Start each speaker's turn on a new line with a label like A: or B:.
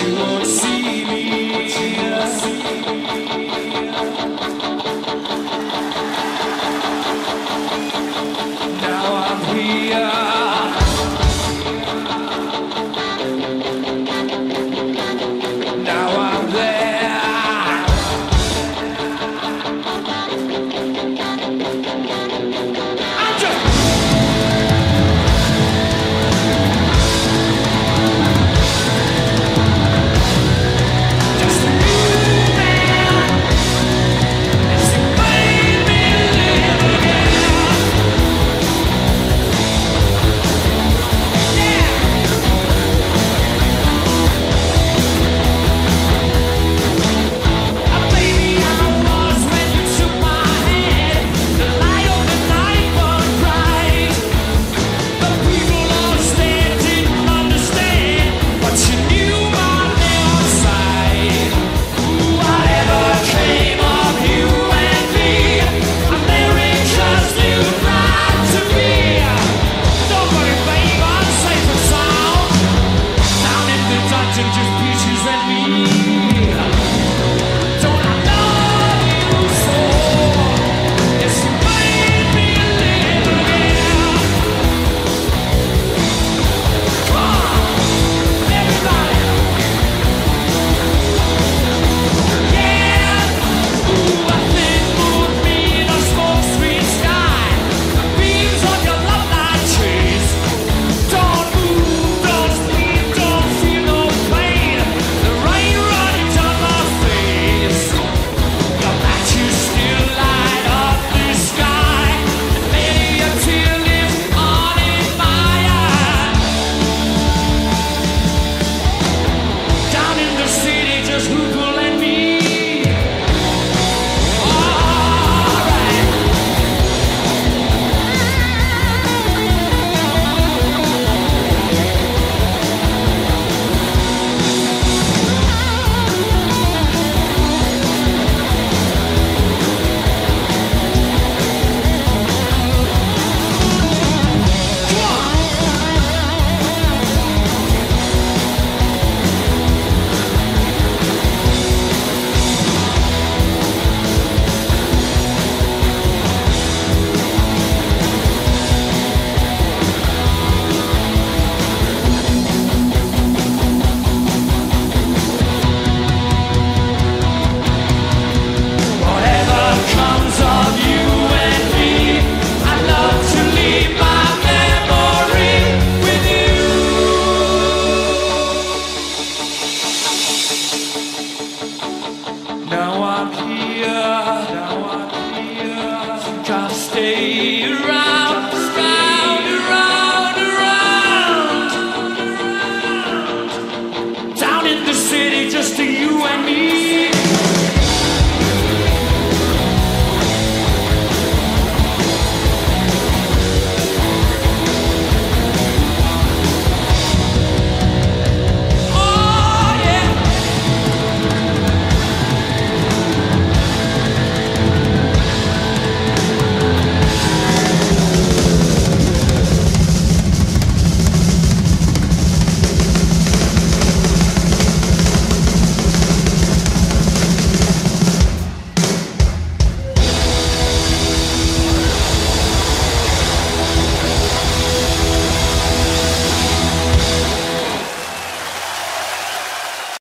A: you Now não havia